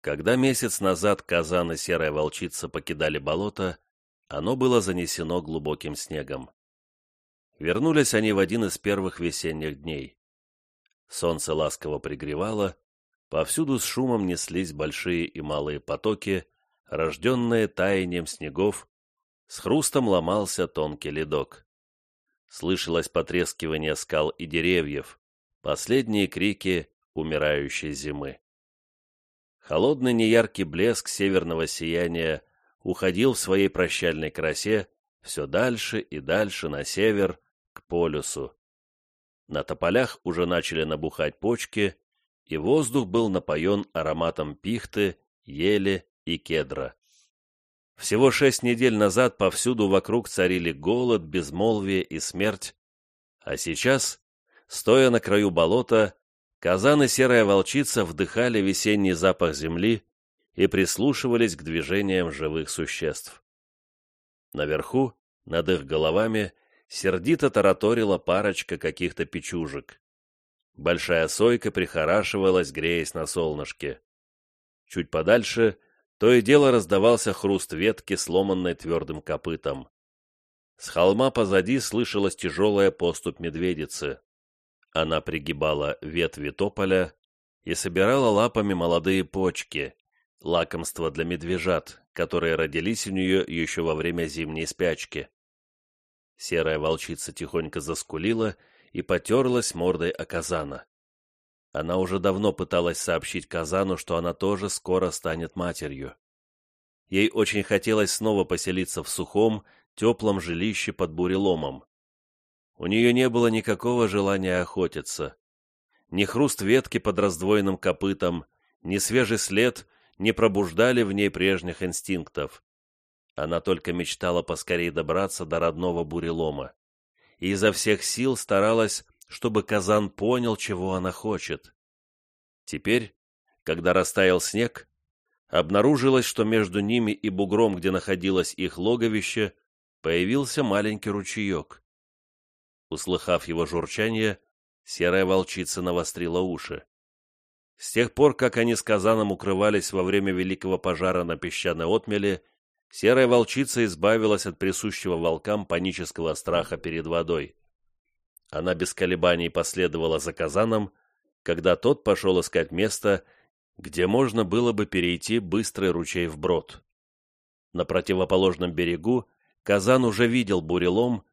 Когда месяц назад казан и серая волчица покидали болото, оно было занесено глубоким снегом. Вернулись они в один из первых весенних дней. Солнце ласково пригревало, повсюду с шумом неслись большие и малые потоки, рожденные таянием снегов, с хрустом ломался тонкий ледок. Слышалось потрескивание скал и деревьев, последние крики умирающей зимы. Холодный неяркий блеск северного сияния уходил в своей прощальной красе все дальше и дальше на север, к полюсу. На тополях уже начали набухать почки, и воздух был напоен ароматом пихты, ели и кедра. Всего шесть недель назад повсюду вокруг царили голод, безмолвие и смерть, а сейчас, стоя на краю болота, Казан и серая волчица вдыхали весенний запах земли и прислушивались к движениям живых существ. Наверху, над их головами, сердито тараторила парочка каких-то печужек. Большая сойка прихорашивалась, греясь на солнышке. Чуть подальше то и дело раздавался хруст ветки, сломанной твердым копытом. С холма позади слышалась тяжелая поступь медведицы. Она пригибала ветви тополя и собирала лапами молодые почки, лакомство для медвежат, которые родились у нее еще во время зимней спячки. Серая волчица тихонько заскулила и потерлась мордой о казана. Она уже давно пыталась сообщить Казану, что она тоже скоро станет матерью. Ей очень хотелось снова поселиться в сухом, теплом жилище под буреломом. У нее не было никакого желания охотиться. Ни хруст ветки под раздвоенным копытом, ни свежий след не пробуждали в ней прежних инстинктов. Она только мечтала поскорее добраться до родного бурелома. И изо всех сил старалась, чтобы Казан понял, чего она хочет. Теперь, когда растаял снег, обнаружилось, что между ними и бугром, где находилось их логовище, появился маленький ручеек. Услыхав его журчание, серая волчица навострила уши. С тех пор, как они с Казаном укрывались во время великого пожара на песчаной отмеле, серая волчица избавилась от присущего волкам панического страха перед водой. Она без колебаний последовала за Казаном, когда тот пошел искать место, где можно было бы перейти быстрый ручей вброд. На противоположном берегу Казан уже видел бурелом,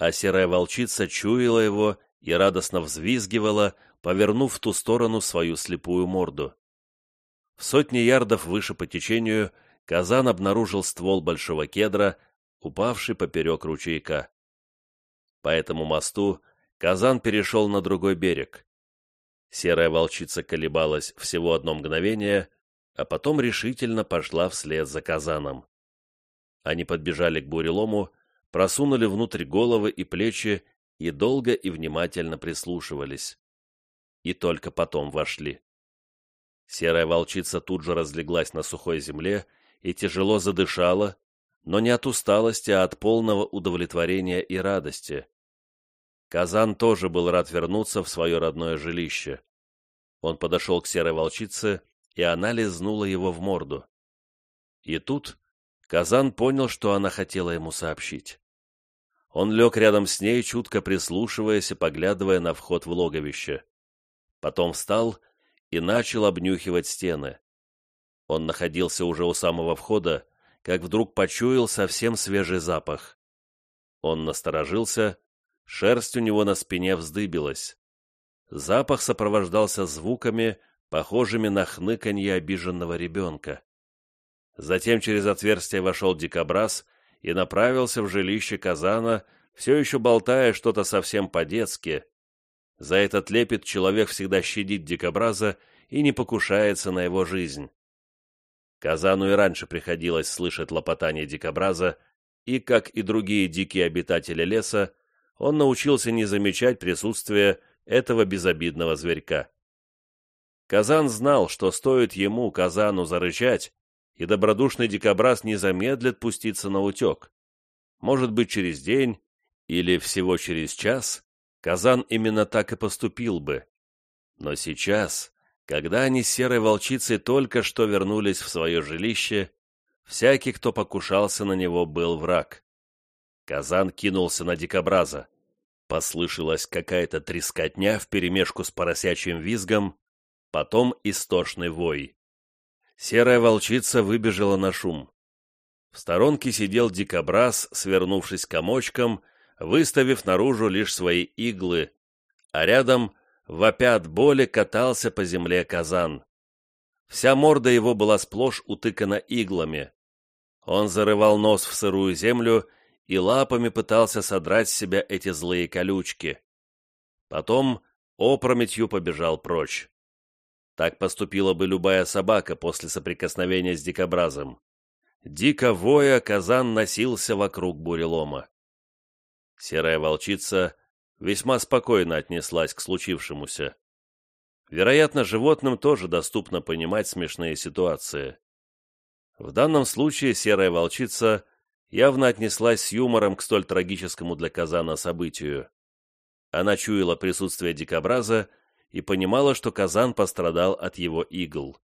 а серая волчица чуяла его и радостно взвизгивала, повернув в ту сторону свою слепую морду. В сотни ярдов выше по течению Казан обнаружил ствол большого кедра, упавший поперек ручейка. По этому мосту Казан перешел на другой берег. Серая волчица колебалась всего одно мгновение, а потом решительно пошла вслед за Казаном. Они подбежали к бурелому, просунули внутрь головы и плечи и долго и внимательно прислушивались. И только потом вошли. Серая волчица тут же разлеглась на сухой земле и тяжело задышала, но не от усталости, а от полного удовлетворения и радости. Казан тоже был рад вернуться в свое родное жилище. Он подошел к серой волчице, и она лизнула его в морду. И тут Казан понял, что она хотела ему сообщить. Он лег рядом с ней, чутко прислушиваясь и поглядывая на вход в логовище. Потом встал и начал обнюхивать стены. Он находился уже у самого входа, как вдруг почуял совсем свежий запах. Он насторожился, шерсть у него на спине вздыбилась. Запах сопровождался звуками, похожими на хныканье обиженного ребенка. Затем через отверстие вошел дикобраз и направился в жилище Казана, все еще болтая что-то совсем по-детски. За этот лепет человек всегда щадит дикобраза и не покушается на его жизнь. Казану и раньше приходилось слышать лопотание дикобраза, и, как и другие дикие обитатели леса, он научился не замечать присутствие этого безобидного зверька. Казан знал, что стоит ему, Казану, зарычать, и добродушный дикобраз не замедлит пуститься на утек. Может быть, через день или всего через час Казан именно так и поступил бы. Но сейчас, Когда они с серой волчицей только что вернулись в свое жилище, всякий, кто покушался на него, был враг. Казан кинулся на дикобраза. Послышалась какая-то трескотня вперемешку с поросячьим визгом, потом истошный вой. Серая волчица выбежала на шум. В сторонке сидел дикобраз, свернувшись комочком, выставив наружу лишь свои иглы, а рядом, вопя от боли, катался по земле казан. Вся морда его была сплошь утыкана иглами. Он зарывал нос в сырую землю и лапами пытался содрать с себя эти злые колючки. Потом опрометью побежал прочь. Так поступила бы любая собака после соприкосновения с дикобразом. Дико воя, казан носился вокруг бурелома. Серая волчица весьма спокойно отнеслась к случившемуся. Вероятно, животным тоже доступно понимать смешные ситуации. В данном случае серая волчица явно отнеслась с юмором к столь трагическому для Казана событию. Она чуяла присутствие дикобраза и понимала, что Казан пострадал от его игл.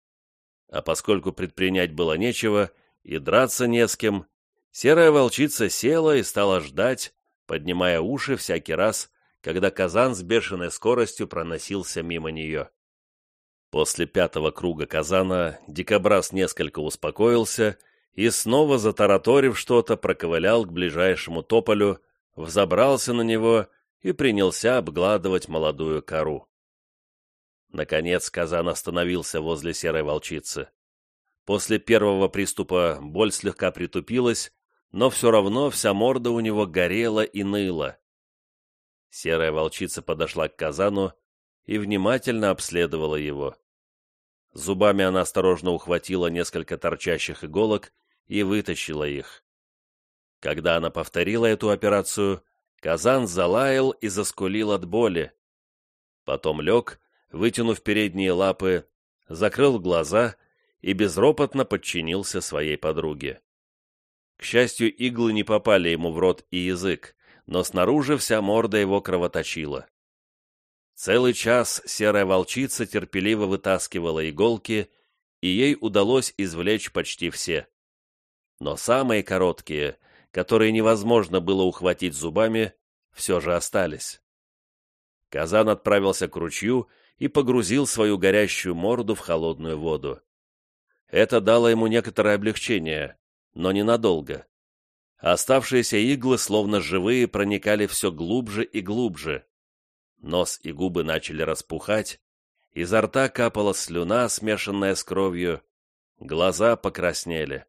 А поскольку предпринять было нечего и драться не с кем, серая волчица села и стала ждать, поднимая уши всякий раз, когда Казан с бешеной скоростью проносился мимо нее. После пятого круга Казана дикобраз несколько успокоился и, снова затараторив что-то, проковылял к ближайшему тополю, взобрался на него и принялся обгладывать молодую кору. Наконец Казан остановился возле серой волчицы. После первого приступа боль слегка притупилась, но все равно вся морда у него горела и ныла. Серая волчица подошла к Казану и внимательно обследовала его. Зубами она осторожно ухватила несколько торчащих иголок и вытащила их. Когда она повторила эту операцию, Казан залаял и заскулил от боли. Потом лег, вытянув передние лапы, закрыл глаза и безропотно подчинился своей подруге. К счастью, иглы не попали ему в рот и язык, но снаружи вся морда его кровоточила. Целый час серая волчица терпеливо вытаскивала иголки, и ей удалось извлечь почти все. Но самые короткие, которые невозможно было ухватить зубами, все же остались. Казан отправился к ручью и погрузил свою горящую морду в холодную воду. Это дало ему некоторое облегчение, но ненадолго. Оставшиеся иглы, словно живые, проникали все глубже и глубже. Нос и губы начали распухать, изо рта капала слюна, смешанная с кровью, глаза покраснели.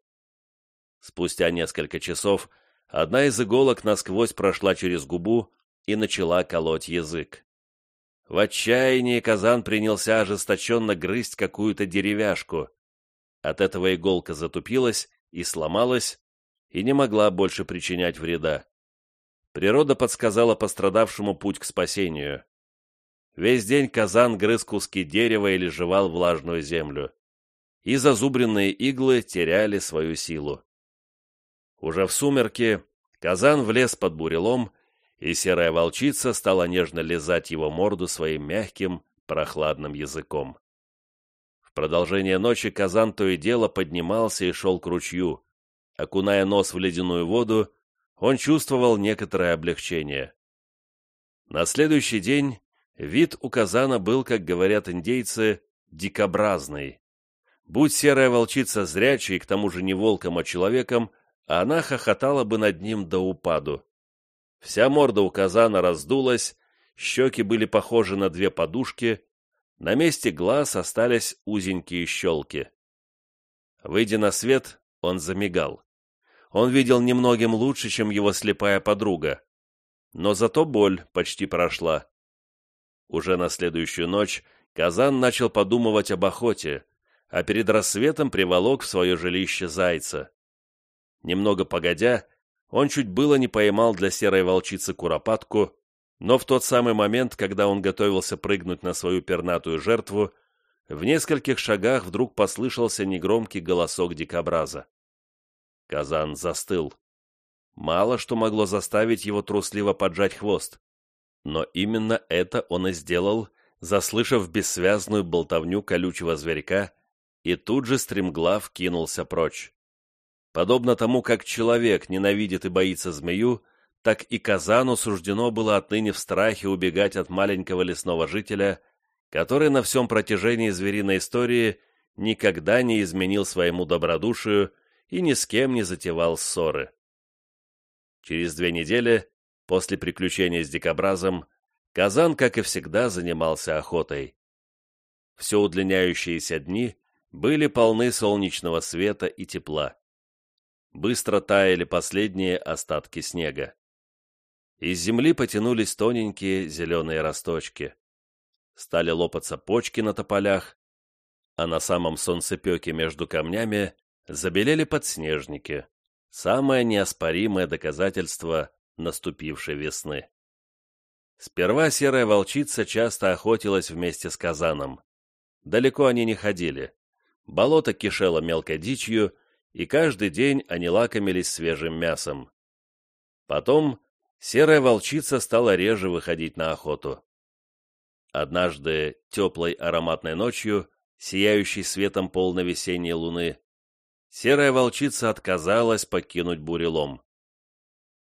Спустя несколько часов одна из иголок насквозь прошла через губу и начала колоть язык. В отчаянии Казан принялся ожесточенно грызть какую-то деревяшку. От этого иголка затупилась и сломалась, и не могла больше причинять вреда. Природа подсказала пострадавшему путь к спасению. Весь день Казан грыз куски дерева или жевал влажную землю. И зазубренные иглы теряли свою силу. Уже в сумерки Казан влез под бурелом, и серая волчица стала нежно лизать его морду своим мягким, прохладным языком. В продолжение ночи Казан то и дело поднимался и шел к ручью. Окуная нос в ледяную воду, он чувствовал некоторое облегчение. На следующий день вид у Казана был, как говорят индейцы, дикобразный. Будь серая волчица зрячей, к тому же не волком, а человеком, она хохотала бы над ним до упаду. Вся морда у казана раздулась, щеки были похожи на две подушки, на месте глаз остались узенькие щелки. Выйдя на свет, он замигал. Он видел немногим лучше, чем его слепая подруга. Но зато боль почти прошла. Уже на следующую ночь Казан начал подумывать об охоте, а перед рассветом приволок в свое жилище зайца. Немного погодя, он чуть было не поймал для серой волчицы куропатку, но в тот самый момент, когда он готовился прыгнуть на свою пернатую жертву, в нескольких шагах вдруг послышался негромкий голосок дикобраза. Казан застыл. Мало что могло заставить его трусливо поджать хвост. Но именно это он и сделал, заслышав бессвязную болтовню колючего зверька, и тут же стремглав кинулся прочь. Подобно тому, как человек ненавидит и боится змею, так и Казану суждено было отныне в страхе убегать от маленького лесного жителя, который на всем протяжении звериной истории никогда не изменил своему добродушию и ни с кем не затевал ссоры. Через две недели, после приключения с дикобразом, Казан, как и всегда, занимался охотой. Все удлиняющиеся дни были полны солнечного света и тепла. Быстро таяли последние остатки снега. Из земли потянулись тоненькие зеленые росточки. Стали лопаться почки на тополях, а на самом солнцепеке между камнями забелели подснежники, самое неоспоримое доказательство наступившей весны. Сперва серая волчица часто охотилась вместе с казаном. Далеко они не ходили. Болото кишело мелкой дичью, и каждый день они лакомились свежим мясом. Потом серая волчица стала реже выходить на охоту. Однажды, теплой ароматной ночью, сияющей светом полной весенней луны, серая волчица отказалась покинуть бурелом.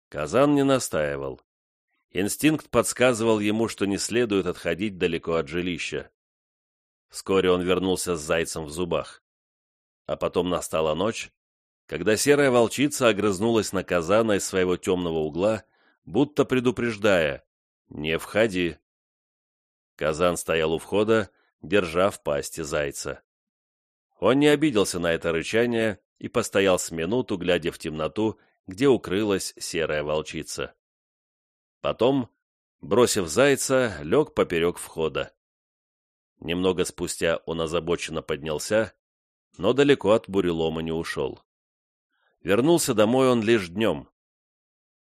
Казан не настаивал. Инстинкт подсказывал ему, что не следует отходить далеко от жилища. Вскоре он вернулся с зайцем в зубах. А потом настала ночь, когда серая волчица огрызнулась на Казана из своего темного угла, будто предупреждая «Не входи». Казан стоял у входа, держа в пасти зайца. Он не обиделся на это рычание и постоял с минуту, глядя в темноту, где укрылась серая волчица. Потом, бросив зайца, лег поперек входа. Немного спустя он озабоченно поднялся, но далеко от бурелома не ушел. Вернулся домой он лишь днем.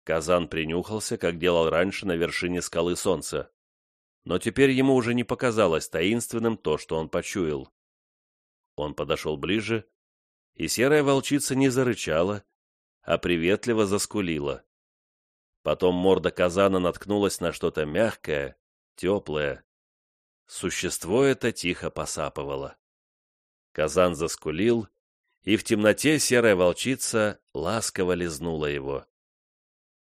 Казан принюхался, как делал раньше на вершине скалы солнца. Но теперь ему уже не показалось таинственным то, что он почуял. Он подошел ближе, и серая волчица не зарычала, а приветливо заскулила. Потом морда казана наткнулась на что-то мягкое, теплое. Существо это тихо посапывало. Казан заскулил, и в темноте серая волчица ласково лизнула его.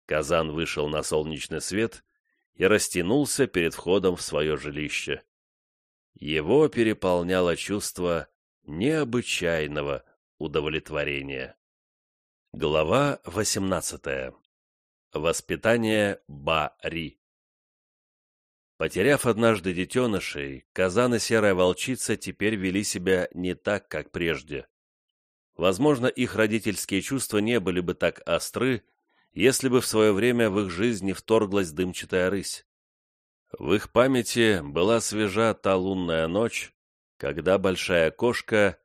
Казан вышел на солнечный свет и растянулся перед входом в свое жилище. Его переполняло чувство необычайного удовлетворения. Глава восемнадцатая Воспитание Ба-Ри Потеряв однажды детенышей, казан и серая волчица теперь вели себя не так, как прежде. Возможно, их родительские чувства не были бы так остры, если бы в свое время в их жизни вторглась дымчатая рысь. В их памяти была свежа та лунная ночь, когда большая кошка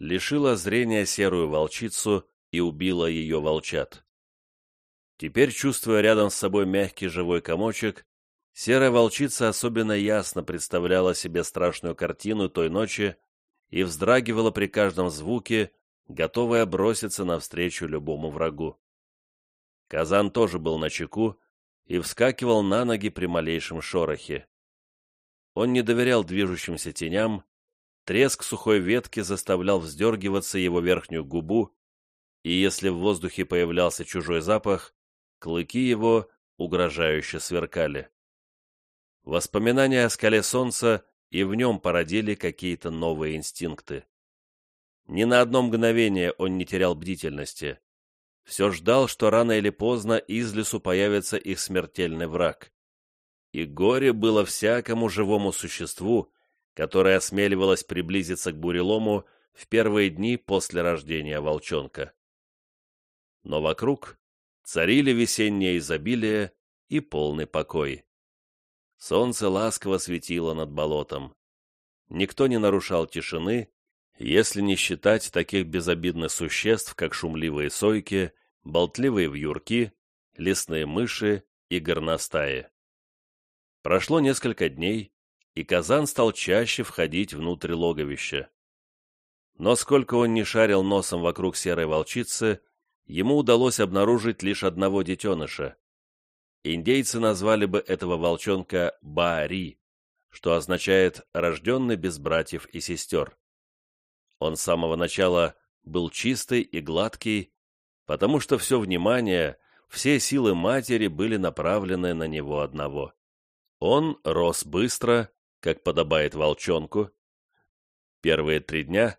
лишила зрения серую волчицу и убила ее волчат. Теперь, чувствуя рядом с собой мягкий живой комочек, серая волчица особенно ясно представляла себе страшную картину той ночи и вздрагивала при каждом звуке, готовая броситься навстречу любому врагу. Казан тоже был на чеку и вскакивал на ноги при малейшем шорохе. Он не доверял движущимся теням, треск сухой ветки заставлял вздергиваться его верхнюю губу, и если в воздухе появлялся чужой запах, Клыки его угрожающе сверкали. Воспоминания о скале солнца и в нем породили какие-то новые инстинкты. Ни на одно мгновение он не терял бдительности. Все ждал, что рано или поздно из лесу появится их смертельный враг. И горе было всякому живому существу, которое осмеливалось приблизиться к бурелому в первые дни после рождения волчонка. Но вокруг царили весеннее изобилие и полный покой. Солнце ласково светило над болотом. Никто не нарушал тишины, если не считать таких безобидных существ, как шумливые сойки, болтливые вьюрки, лесные мыши и горностаи. Прошло несколько дней, и Казан стал чаще входить внутрь логовища. Но сколько он не шарил носом вокруг серой волчицы, ему удалось обнаружить лишь одного детеныша. Индейцы назвали бы этого волчонка Баари, что означает «рожденный без братьев и сестер». Он с самого начала был чистый и гладкий, потому что все внимание, все силы матери были направлены на него одного. Он рос быстро, как подобает волчонку. Первые три дня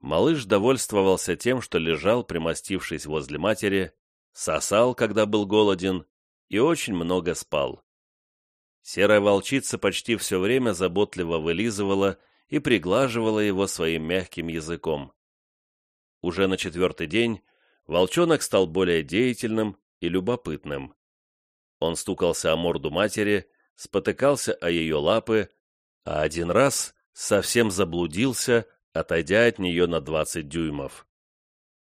малыш довольствовался тем, что лежал, примостившись возле матери, сосал, когда был голоден, и очень много спал. Серая волчица почти все время заботливо вылизывала и приглаживала его своим мягким языком. Уже на четвертый день волчонок стал более деятельным и любопытным. Он стукался о морду матери, спотыкался о ее лапы, а один раз совсем заблудился, отойдя от нее на двадцать дюймов.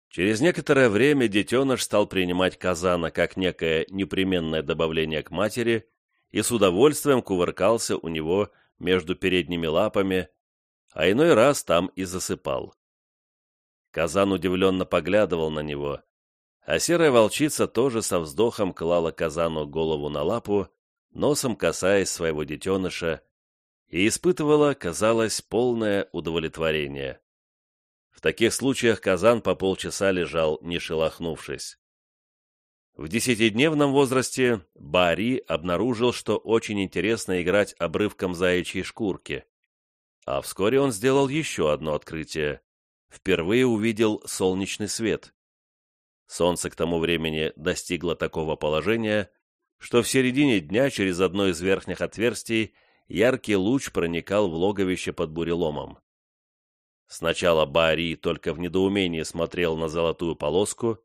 Через некоторое время детеныш стал принимать казана как некое непременное добавление к матери и с удовольствием кувыркался у него между передними лапами, а иной раз там и засыпал. Казан удивленно поглядывал на него, а серая волчица тоже со вздохом клала казану голову на лапу, носом касаясь своего детеныша, и испытывала, казалось, полное удовлетворение. В таких случаях казан по полчаса лежал, не шелохнувшись. В десятидневном возрасте Бари обнаружил, что очень интересно играть обрывком заячьей шкурки. А вскоре он сделал еще одно открытие. Впервые увидел солнечный свет. Солнце к тому времени достигло такого положения, что в середине дня через одно из верхних отверстий яркий луч проникал в логовище под буреломом. Сначала Бари только в недоумении смотрел на золотую полоску,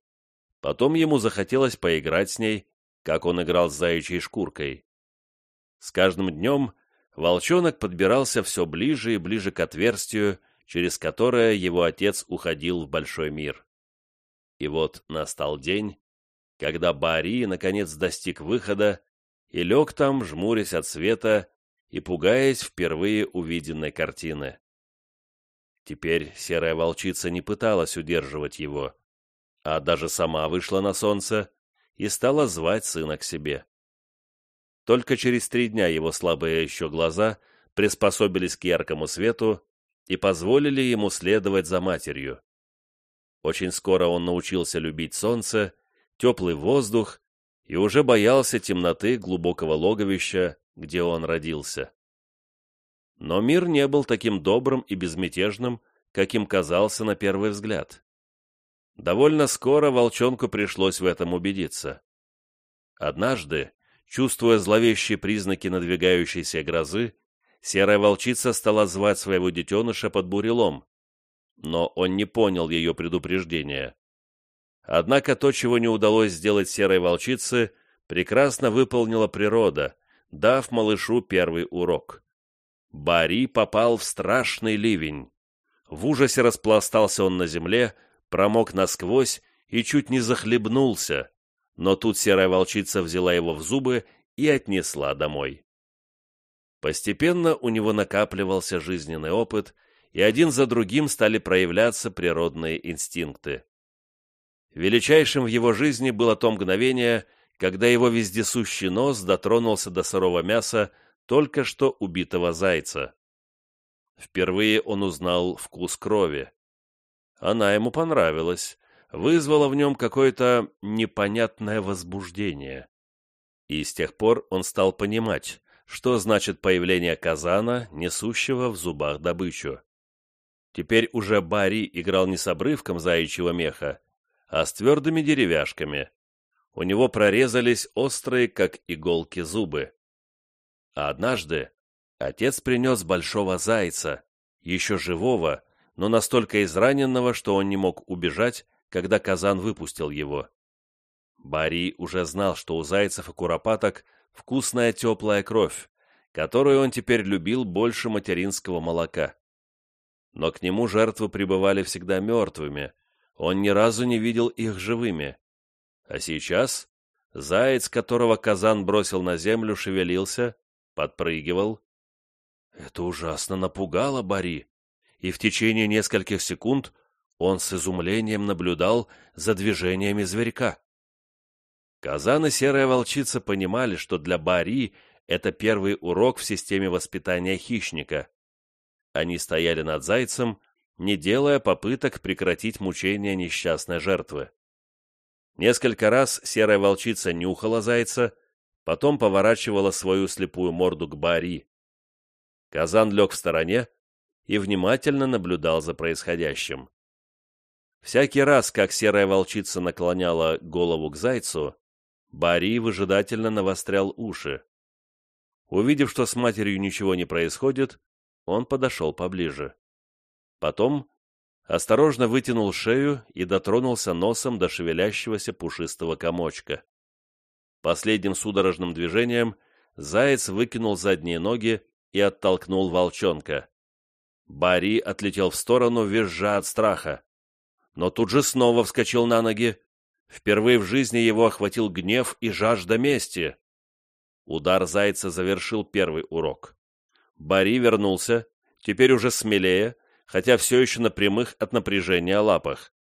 потом ему захотелось поиграть с ней, как он играл с заячьей шкуркой. С каждым днем волчонок подбирался все ближе и ближе к отверстию, через которое его отец уходил в большой мир. И вот настал день, когда Бари наконец достиг выхода и лег там, жмурясь от света и пугаясь впервые увиденной картины. Теперь серая волчица не пыталась удерживать его, а даже сама вышла на солнце и стала звать сына к себе. Только через три дня его слабые еще глаза приспособились к яркому свету и позволили ему следовать за матерью. Очень скоро он научился любить солнце, теплый воздух и уже боялся темноты глубокого логовища, где он родился. Но мир не был таким добрым и безмятежным, каким казался на первый взгляд. Довольно скоро волчонку пришлось в этом убедиться. Однажды, чувствуя зловещие признаки надвигающейся грозы, серая волчица стала звать своего детеныша под бурелом, но он не понял ее предупреждения. Однако то, чего не удалось сделать серой волчице, прекрасно выполнила природа, дав малышу первый урок. Бари попал в страшный ливень. В ужасе распластался он на земле, промок насквозь и чуть не захлебнулся, но тут серая волчица взяла его в зубы и отнесла домой. Постепенно у него накапливался жизненный опыт, и один за другим стали проявляться природные инстинкты. Величайшим в его жизни было то мгновение, когда его вездесущий нос дотронулся до сырого мяса только что убитого зайца. Впервые он узнал вкус крови. Она ему понравилась, вызвала в нем какое-то непонятное возбуждение. И с тех пор он стал понимать, что значит появление казана, несущего в зубах добычу. Теперь уже Барри играл не с обрывком заячьего меха, а с твердыми деревяшками. У него прорезались острые, как иголки, зубы. А однажды отец принес большого зайца, еще живого, но настолько израненного, что он не мог убежать, когда казан выпустил его. Бари уже знал, что у зайцев и куропаток вкусная теплая кровь, которую он теперь любил больше материнского молока. Но к нему жертвы пребывали всегда мертвыми, он ни разу не видел их живыми. А сейчас заяц, которого казан бросил на землю, шевелился, подпрыгивал. Это ужасно напугало Бари, и в течение нескольких секунд он с изумлением наблюдал за движениями зверька. Казан и серая волчица понимали, что для Бари Это первый урок в системе воспитания хищника. Они стояли над зайцем, не делая попыток прекратить мучения несчастной жертвы. Несколько раз серая волчица нюхала зайца, потом поворачивала свою слепую морду к Бари. Казан лег в стороне и внимательно наблюдал за происходящим. Всякий раз, как серая волчица наклоняла голову к зайцу, Бари выжидательно навострял уши. Увидев, что с матерью ничего не происходит, он подошел поближе. Потом осторожно вытянул шею и дотронулся носом до шевелящегося пушистого комочка. Последним судорожным движением заяц выкинул задние ноги и оттолкнул волчонка. Бари отлетел в сторону, визжа от страха. Но тут же снова вскочил на ноги. Впервые в жизни его охватил гнев и жажда мести. Удар зайца завершил первый урок. Бари вернулся, теперь уже смелее, хотя все еще на прямых от напряжения лапах.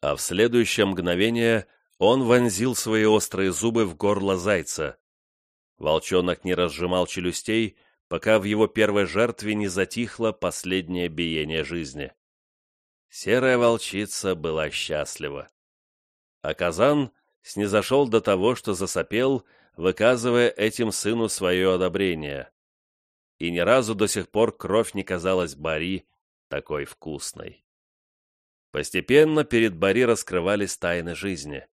А в следующее мгновение он вонзил свои острые зубы в горло зайца. Волчонок не разжимал челюстей, пока в его первой жертве не затихло последнее биение жизни. Серая волчица была счастлива. А казан снизошел до того, что засопел, выказывая этим сыну свое одобрение. И ни разу до сих пор кровь не казалась Бари такой вкусной. Постепенно перед Бари раскрывались тайны жизни.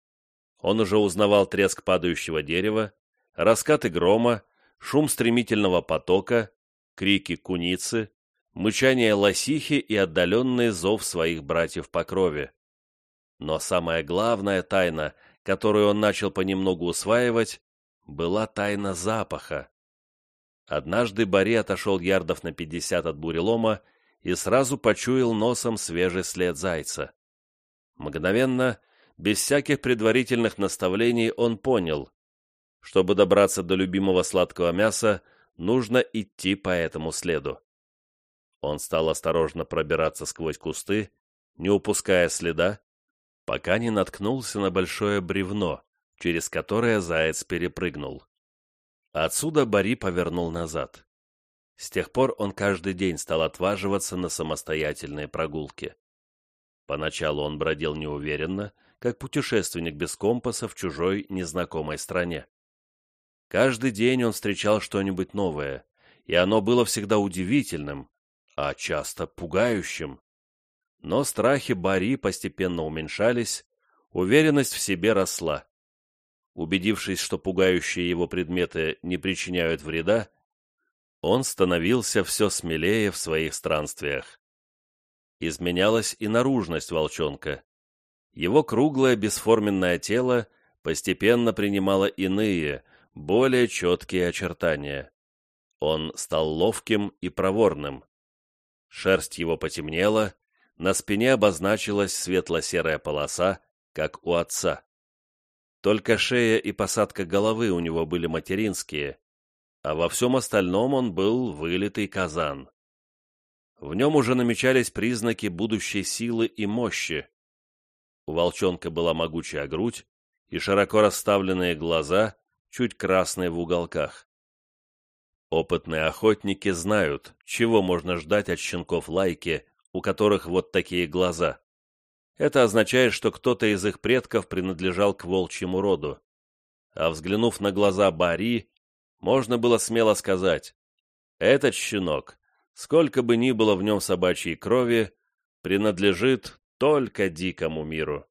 Он уже узнавал треск падающего дерева, раскаты грома, шум стремительного потока, крики куницы, мычание лосихи и отдаленный зов своих братьев по крови. Но самая главная тайна, которую он начал понемногу усваивать, была тайна запаха. Однажды Бори отошел ярдов на пятьдесят от бурелома и сразу почуял носом свежий след зайца. Мгновенно, без всяких предварительных наставлений, он понял, чтобы добраться до любимого сладкого мяса, нужно идти по этому следу. Он стал осторожно пробираться сквозь кусты, не упуская следа, пока не наткнулся на большое бревно, через которое заяц перепрыгнул. Отсюда Бори повернул назад. С тех пор он каждый день стал отваживаться на самостоятельные прогулки. Поначалу он бродил неуверенно, как путешественник без компаса в чужой незнакомой стране. Каждый день он встречал что-нибудь новое, и оно было всегда удивительным, а часто пугающим. Но страхи Бари постепенно уменьшались, уверенность в себе росла. Убедившись, что пугающие его предметы не причиняют вреда, он становился все смелее в своих странствиях. Изменялась и наружность волчонка. Его круглое бесформенное тело постепенно принимало иные, более четкие очертания. Он стал ловким и проворным. Шерсть его потемнела, на спине обозначилась светло-серая полоса, как у отца. Только шея и посадка головы у него были материнские, а во всем остальном он был вылитый казан. В нем уже намечались признаки будущей силы и мощи. У волчонка была могучая грудь и широко расставленные глаза, чуть красные в уголках. Опытные охотники знают, чего можно ждать от щенков лайки, у которых вот такие глаза. Это означает, что кто-то из их предков принадлежал к волчьему роду. А взглянув на глаза Бари, можно было смело сказать, этот щенок, сколько бы ни было в нем собачьей крови, принадлежит только дикому миру.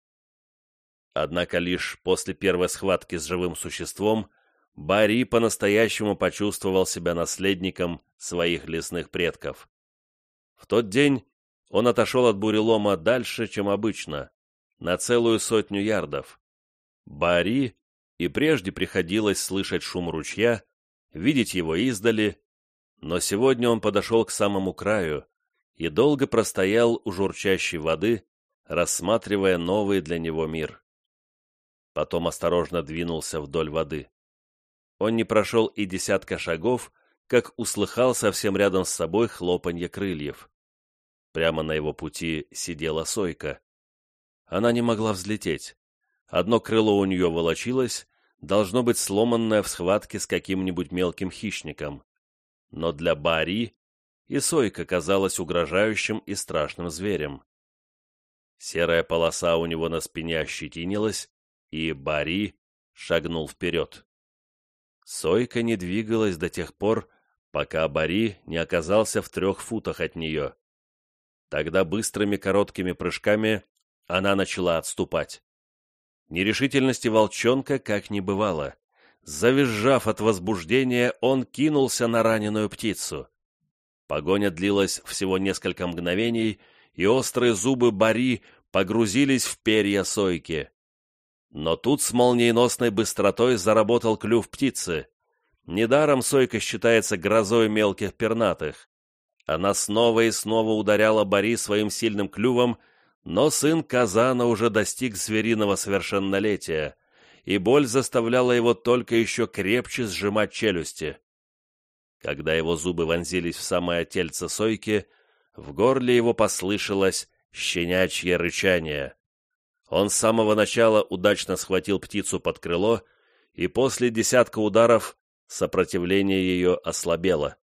Однако лишь после первой схватки с живым существом Бари по-настоящему почувствовал себя наследником своих лесных предков. В тот день он отошел от бурелома дальше, чем обычно, на целую сотню ярдов. Бари и прежде приходилось слышать шум ручья, видеть его издали, но сегодня он подошел к самому краю и долго простоял у журчащей воды, рассматривая новый для него мир. Потом осторожно двинулся вдоль воды. Он не прошел и десятка шагов, как услыхал совсем рядом с собой хлопанье крыльев. Прямо на его пути сидела сойка. Она не могла взлететь. Одно крыло у нее волочилось, должно быть сломанное в схватке с каким-нибудь мелким хищником. Но для Бари и сойка казалась угрожающим и страшным зверем. Серая полоса у него на спине ощетинилась, и Бари шагнул вперед. Сойка не двигалась до тех пор, пока Бари не оказался в трех футах от нее. Тогда быстрыми короткими прыжками она начала отступать. Нерешительности волчонка как не бывало. Завизжав от возбуждения, он кинулся на раненую птицу. Погоня длилась всего несколько мгновений, и острые зубы Бари погрузились в перья сойки. Но тут с молниеносной быстротой заработал клюв птицы. Недаром сойка считается грозой мелких пернатых. Она снова и снова ударяла Бари своим сильным клювом, но сын Казана уже достиг звериного совершеннолетия, и боль заставляла его только еще крепче сжимать челюсти. Когда его зубы вонзились в самое тельце сойки, в горле его послышалось щенячье рычание. Он с самого начала удачно схватил птицу под крыло, и после десятка ударов сопротивление ее ослабело.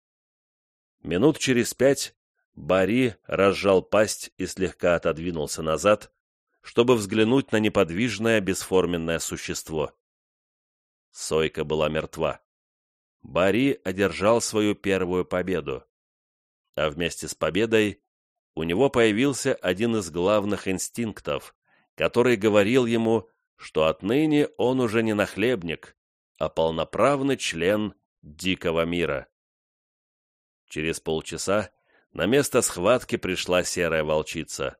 Минут через пять Бари разжал пасть и слегка отодвинулся назад, чтобы взглянуть на неподвижное бесформенное существо. Сойка была мертва. Бари одержал свою первую победу. А вместе с победой у него появился один из главных инстинктов, который говорил ему, что отныне он уже не нахлебник, а полноправный член дикого мира. Через полчаса на место схватки пришла серая волчица.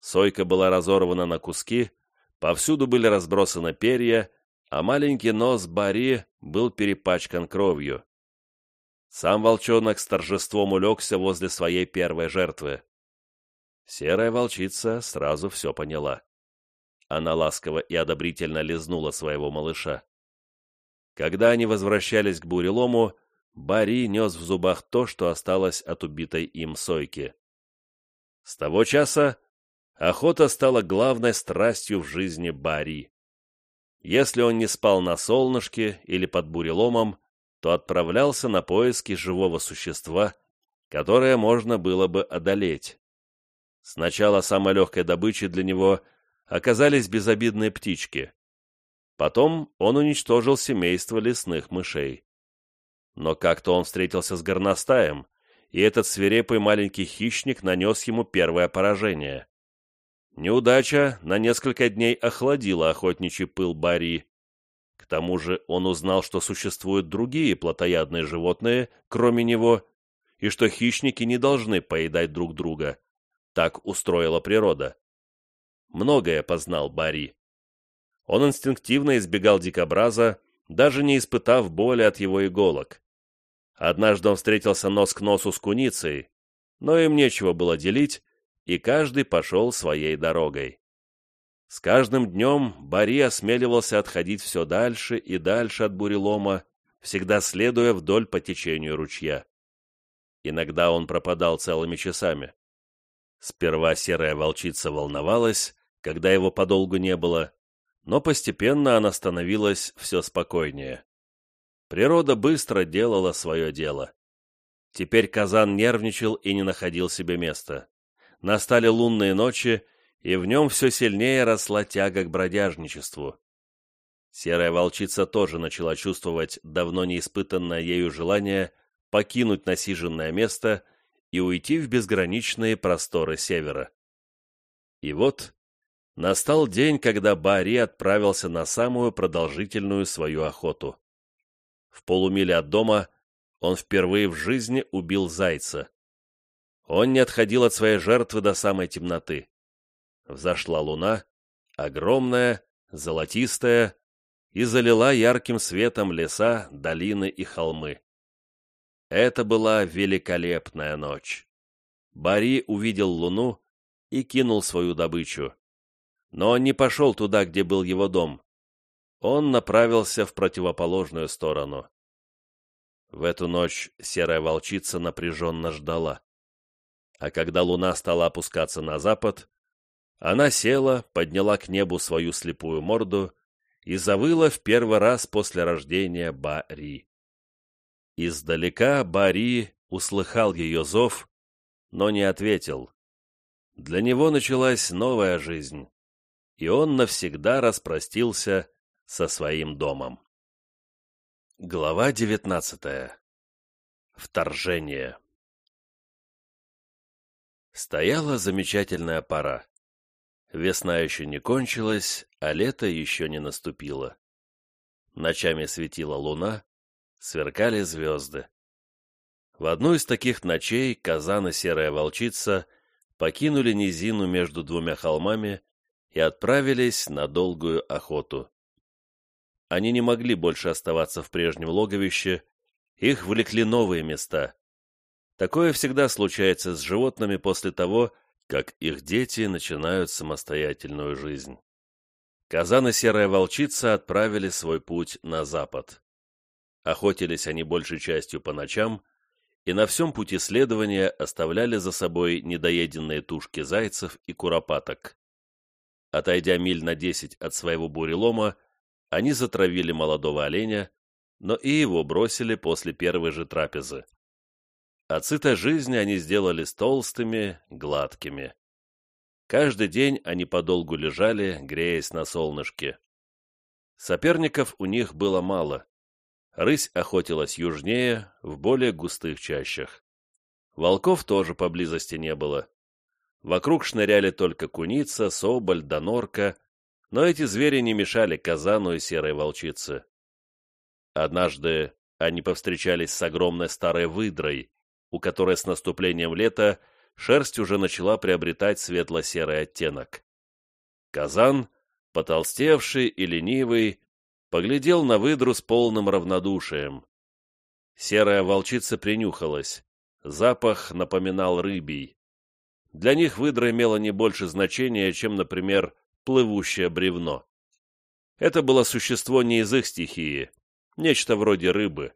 Сойка была разорвана на куски, повсюду были разбросаны перья, а маленький нос Бари был перепачкан кровью. Сам волчонок с торжеством улегся возле своей первой жертвы. Серая волчица сразу все поняла. Она ласково и одобрительно лизнула своего малыша. Когда они возвращались к бурелому, Бари нес в зубах то, что осталось от убитой им сойки. С того часа охота стала главной страстью в жизни Бари. Если он не спал на солнышке или под буреломом, то отправлялся на поиски живого существа, которое можно было бы одолеть. Сначала самой легкой добычей для него оказались безобидные птички. Потом он уничтожил семейство лесных мышей. Но как-то он встретился с горностаем, и этот свирепый маленький хищник нанес ему первое поражение. Неудача на несколько дней охладила охотничий пыл Бари. К тому же он узнал, что существуют другие плотоядные животные, кроме него, и что хищники не должны поедать друг друга. Так устроила природа. Многое познал Бари. Он инстинктивно избегал дикобраза, даже не испытав боли от его иголок. Однажды он встретился нос к носу с куницей, но им нечего было делить, и каждый пошел своей дорогой. С каждым днем Бари осмеливался отходить все дальше и дальше от бурелома, всегда следуя вдоль по течению ручья. Иногда он пропадал целыми часами. Сперва серая волчица волновалась, когда его подолгу не было, но постепенно она становилась все спокойнее. Природа быстро делала свое дело. Теперь Казан нервничал и не находил себе места. Настали лунные ночи, и в нем все сильнее росла тяга к бродяжничеству. Серая волчица тоже начала чувствовать давно не испытанное ею желание покинуть насиженное место и уйти в безграничные просторы севера. И вот настал день, когда Бари отправился на самую продолжительную свою охоту. В полумиле от дома он впервые в жизни убил зайца. Он не отходил от своей жертвы до самой темноты. Взошла луна, огромная, золотистая, и залила ярким светом леса, долины и холмы. Это была великолепная ночь. Бари увидел луну и кинул свою добычу. Но он не пошел туда, где был его дом он направился в противоположную сторону. В эту ночь серая волчица напряженно ждала. А когда луна стала опускаться на запад, она села, подняла к небу свою слепую морду и завыла в первый раз после рождения Бари. Издалека Бари услыхал ее зов, но не ответил. Для него началась новая жизнь, и он навсегда распростился со своим домом. Глава девятнадцатая. Вторжение. Стояла замечательная пора. Весна еще не кончилась, а лето еще не наступило. Ночами светила луна, сверкали звезды. В одну из таких ночей Казан и Серая Волчица покинули низину между двумя холмами и отправились на долгую охоту. Они не могли больше оставаться в прежнем логовище, их влекли новые места. Такое всегда случается с животными после того, как их дети начинают самостоятельную жизнь. Казан и Серая Волчица отправили свой путь на запад. Охотились они большей частью по ночам, и на всем пути следования оставляли за собой недоеденные тушки зайцев и куропаток. Отойдя миль на десять от своего бурелома, они затравили молодого оленя, но и его бросили после первой же трапезы. От сытой жизни они сделались толстыми, гладкими. Каждый день они подолгу лежали, греясь на солнышке. Соперников у них было мало. Рысь охотилась южнее, в более густых чащах. Волков тоже поблизости не было. Вокруг шныряли только куница, соболь да норка, но эти звери не мешали казану и серой волчице. Однажды они повстречались с огромной старой выдрой, у которой с наступлением лета шерсть уже начала приобретать светло-серый оттенок. Казан, потолстевший и ленивый, поглядел на выдру с полным равнодушием. Серая волчица принюхалась. Запах напоминал рыбий. Для них выдра имела не больше значения, чем, например, плывущее бревно. Это было существо не из их стихии, нечто вроде рыбы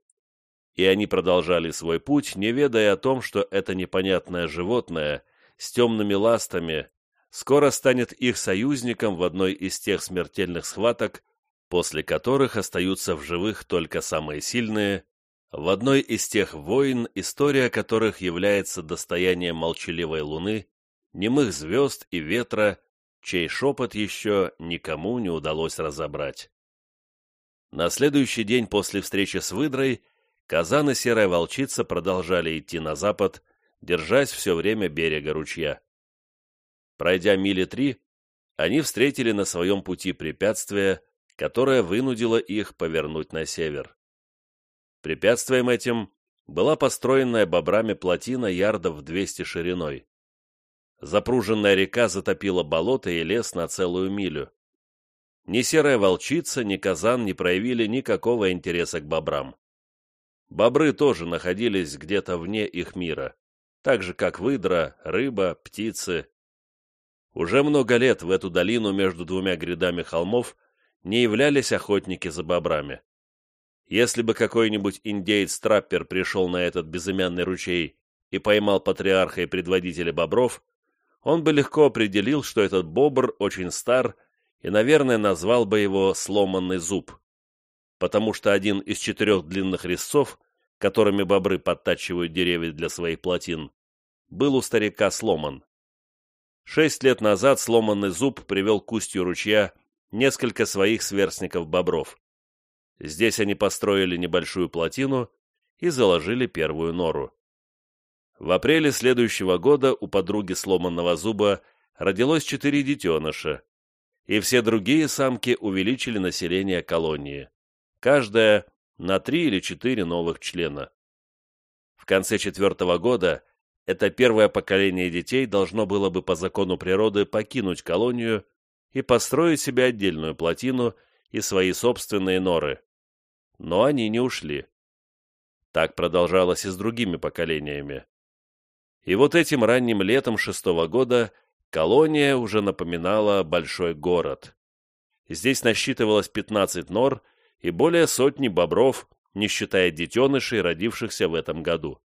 и они продолжали свой путь, не ведая о том, что это непонятное животное с темными ластами скоро станет их союзником в одной из тех смертельных схваток, после которых остаются в живых только самые сильные, в одной из тех войн, история которых является достоянием молчаливой луны, немых звезд и ветра, чей шепот еще никому не удалось разобрать. На следующий день после встречи с выдрой Казан и Серая Волчица продолжали идти на запад, держась все время берега ручья. Пройдя мили три, они встретили на своем пути препятствие, которое вынудило их повернуть на север. Препятствием этим была построенная бобрами плотина ярдов в 200 шириной. Запруженная река затопила болото и лес на целую милю. Ни серая волчица, ни казан не проявили никакого интереса к бобрам. Бобры тоже находились где-то вне их мира, так же, как выдра, рыба, птицы. Уже много лет в эту долину между двумя грядами холмов не являлись охотники за бобрами. Если бы какой-нибудь индеец-траппер пришел на этот безымянный ручей и поймал патриарха и предводителя бобров, он бы легко определил, что этот бобр очень стар и, наверное, назвал бы его «сломанный зуб» потому что один из четырех длинных резцов, которыми бобры подтачивают деревья для своих плотин, был у старика сломан. Шесть лет назад сломанный зуб привел к устью ручья несколько своих сверстников-бобров. Здесь они построили небольшую плотину и заложили первую нору. В апреле следующего года у подруги сломанного зуба родилось четыре детеныша, и все другие самки увеличили население колонии каждая на три или четыре новых члена. В конце четвертого года это первое поколение детей должно было бы по закону природы покинуть колонию и построить себе отдельную плотину и свои собственные норы. Но они не ушли. Так продолжалось и с другими поколениями. И вот этим ранним летом шестого года колония уже напоминала большой город. Здесь насчитывалось 15 нор и более сотни бобров, не считая детенышей, родившихся в этом году.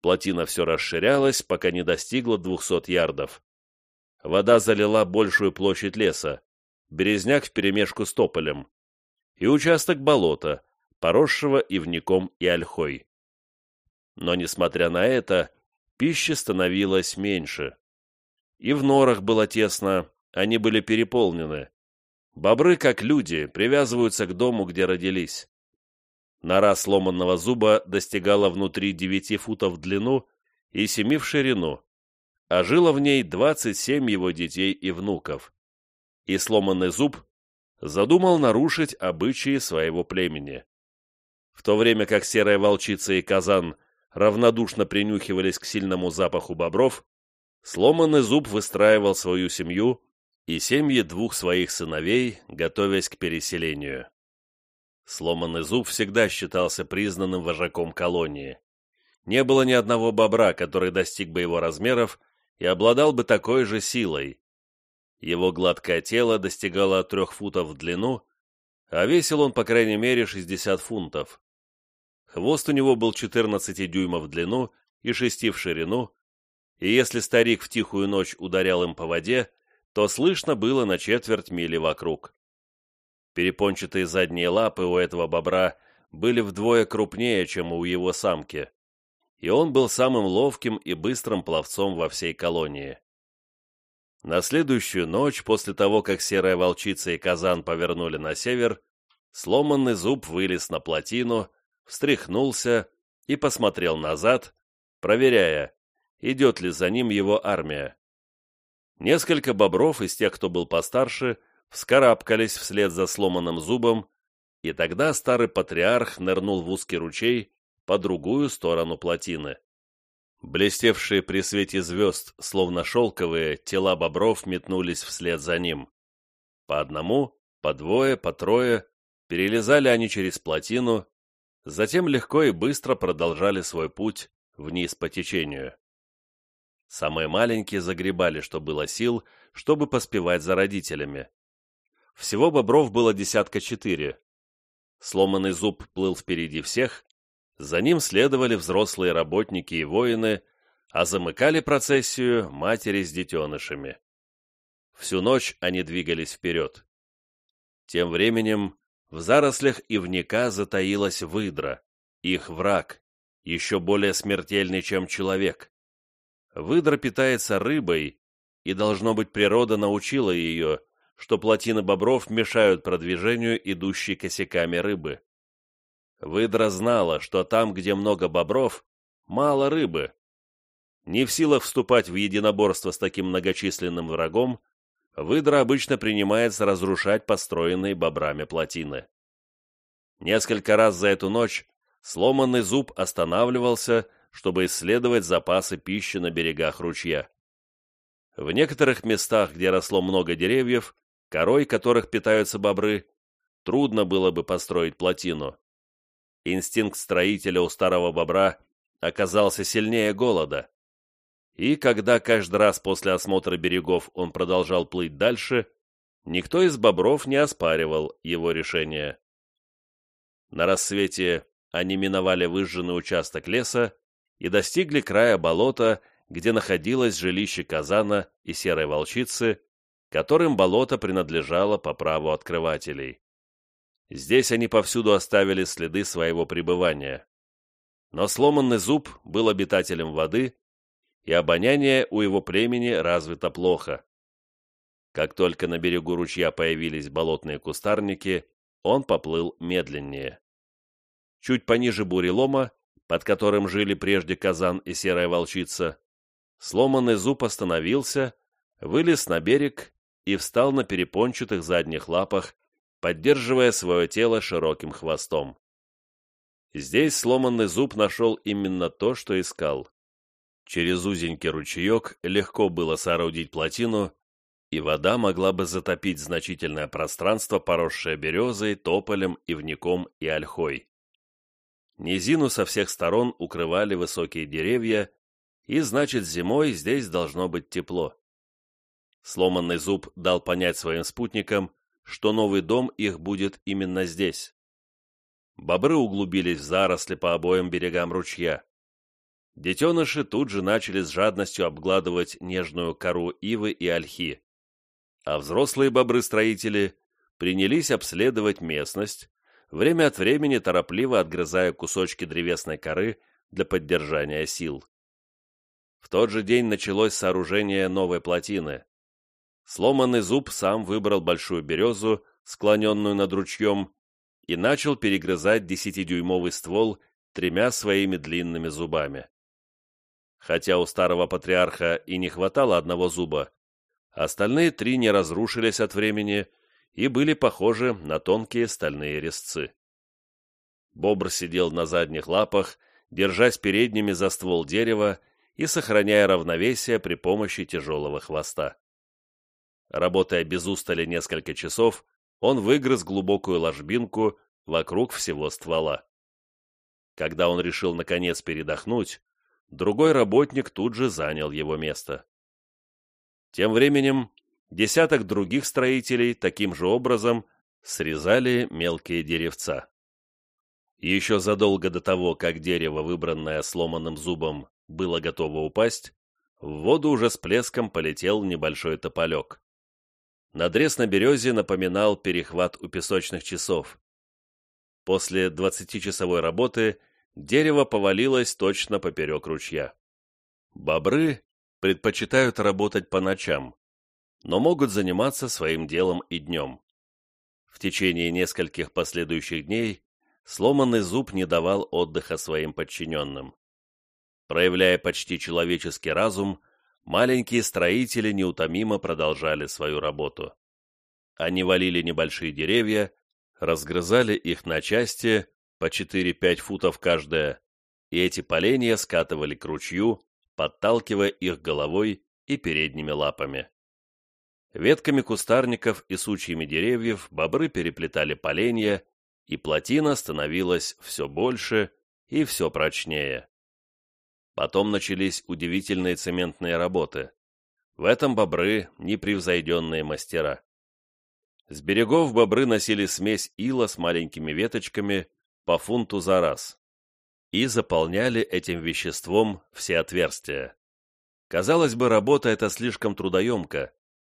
Плотина все расширялась, пока не достигла двухсот ярдов. Вода залила большую площадь леса, березняк вперемешку с тополем, и участок болота, поросшего ивником и ольхой. Но, несмотря на это, пищи становилось меньше. И в норах было тесно, они были переполнены. Бобры, как люди, привязываются к дому, где родились. Нора сломанного зуба достигала внутри девяти футов в длину и семи в ширину, а жило в ней двадцать семь его детей и внуков. И сломанный зуб задумал нарушить обычаи своего племени. В то время как серая волчица и казан равнодушно принюхивались к сильному запаху бобров, сломанный зуб выстраивал свою семью и семьи двух своих сыновей, готовясь к переселению. Сломанный зуб всегда считался признанным вожаком колонии. Не было ни одного бобра, который достиг бы его размеров и обладал бы такой же силой. Его гладкое тело достигало трех футов в длину, а весил он по крайней мере 60 фунтов. Хвост у него был 14 дюймов в длину и 6 в ширину, и если старик в тихую ночь ударял им по воде, то слышно было на четверть мили вокруг. Перепончатые задние лапы у этого бобра были вдвое крупнее, чем у его самки, и он был самым ловким и быстрым пловцом во всей колонии. На следующую ночь, после того, как серая волчица и казан повернули на север, сломанный зуб вылез на плотину встряхнулся и посмотрел назад, проверяя, идет ли за ним его армия. Несколько бобров из тех, кто был постарше, вскарабкались вслед за сломанным зубом, и тогда старый патриарх нырнул в узкий ручей по другую сторону плотины. Блестевшие при свете звезд, словно шелковые, тела бобров метнулись вслед за ним. По одному, по двое, по трое перелезали они через плотину затем легко и быстро продолжали свой путь вниз по течению. Самые маленькие загребали, что было сил, чтобы поспевать за родителями. Всего бобров было десятка четыре. Сломанный зуб плыл впереди всех, за ним следовали взрослые работники и воины, а замыкали процессию матери с детенышами. Всю ночь они двигались вперед. Тем временем в зарослях ивника затаилась выдра, их враг, еще более смертельный, чем человек. Выдра питается рыбой, и, должно быть, природа научила ее, что плотины бобров мешают продвижению идущей косяками рыбы. Выдра знала, что там, где много бобров, мало рыбы. Не в силах вступать в единоборство с таким многочисленным врагом, выдра обычно принимается разрушать построенные бобрами плотины. Несколько раз за эту ночь сломанный зуб останавливался, чтобы исследовать запасы пищи на берегах ручья. В некоторых местах, где росло много деревьев, корой которых питаются бобры, трудно было бы построить плотину. Инстинкт строителя у старого бобра оказался сильнее голода. И когда каждый раз после осмотра берегов он продолжал плыть дальше, никто из бобров не оспаривал его решение. На рассвете они миновали выжженный участок леса и достигли края болота, где находилось жилище казана и серой волчицы, которым болото принадлежало по праву открывателей. Здесь они повсюду оставили следы своего пребывания. Но сломанный зуб был обитателем воды и обоняние у его племени развито плохо. Как только на берегу ручья появились болотные кустарники, он поплыл медленнее. Чуть пониже бурелома, под которым жили прежде казан и серая волчица, сломанный зуб остановился, вылез на берег и встал на перепончатых задних лапах, поддерживая свое тело широким хвостом. Здесь сломанный зуб нашел именно то, что искал. Через узенький ручеек легко было соорудить плотину, и вода могла бы затопить значительное пространство, поросшее березой, тополем, ивником и ольхой. Низину со всех сторон укрывали высокие деревья, и, значит, зимой здесь должно быть тепло. Сломанный зуб дал понять своим спутникам, что новый дом их будет именно здесь. Бобры углубились в заросли по обоим берегам ручья. Детеныши тут же начали с жадностью обгладывать нежную кору ивы и ольхи. а взрослые бобры-строители принялись обследовать местность, время от времени торопливо отгрызая кусочки древесной коры для поддержания сил. В тот же день началось сооружение новой плотины. Сломанный зуб сам выбрал большую березу, склоненную над ручьем, и начал перегрызать десятидюймовый ствол тремя своими длинными зубами. Хотя у старого патриарха и не хватало одного зуба, остальные три не разрушились от времени и были похожи на тонкие стальные резцы. Бобр сидел на задних лапах, держась передними за ствол дерева и сохраняя равновесие при помощи тяжелого хвоста. Работая без устали несколько часов, он выгрыз глубокую ложбинку вокруг всего ствола. Когда он решил наконец передохнуть, другой работник тут же занял его место. Тем временем десяток других строителей таким же образом срезали мелкие деревца. Еще задолго до того, как дерево, выбранное сломанным зубом, было готово упасть, в воду уже с плеском полетел небольшой тополек. Надрез на березе напоминал перехват у песочных часов. После двадцатичасовой работы дерево повалилось точно поперек ручья. Бобры предпочитают работать по ночам, но могут заниматься своим делом и днем. В течение нескольких последующих дней сломанный зуб не давал отдыха своим подчиненным. Проявляя почти человеческий разум, маленькие строители неутомимо продолжали свою работу. Они валили небольшие деревья, разгрызали их на части по 4-5 футов каждая, и эти поленья скатывали к ручью, подталкивая их головой и передними лапами. Ветками кустарников и сучьями деревьев бобры переплетали поленья, и плотина становилась все больше и все прочнее. Потом начались удивительные цементные работы. В этом бобры – непревзойденные мастера. С берегов бобры носили смесь ила с маленькими веточками по фунту за раз и заполняли этим веществом все отверстия. Казалось бы, работа эта слишком трудоемка,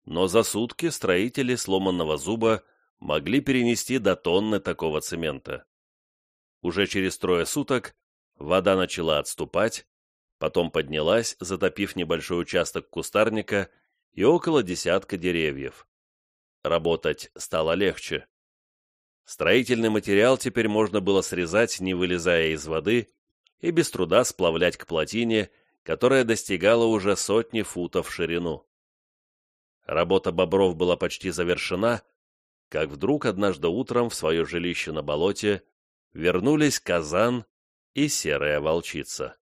но за сутки строители сломанного зуба могли перенести до тонны такого цемента. Уже через трое суток вода начала отступать, потом поднялась, затопив небольшой участок кустарника и около десятка деревьев. Работать стало легче. Строительный материал теперь можно было срезать, не вылезая из воды, и без труда сплавлять к плотине, которая достигала уже сотни футов в ширину. Работа бобров была почти завершена, как вдруг однажды утром в свое жилище на болоте вернулись казан и серая волчица.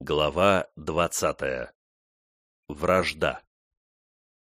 Глава двадцатая. Вражда.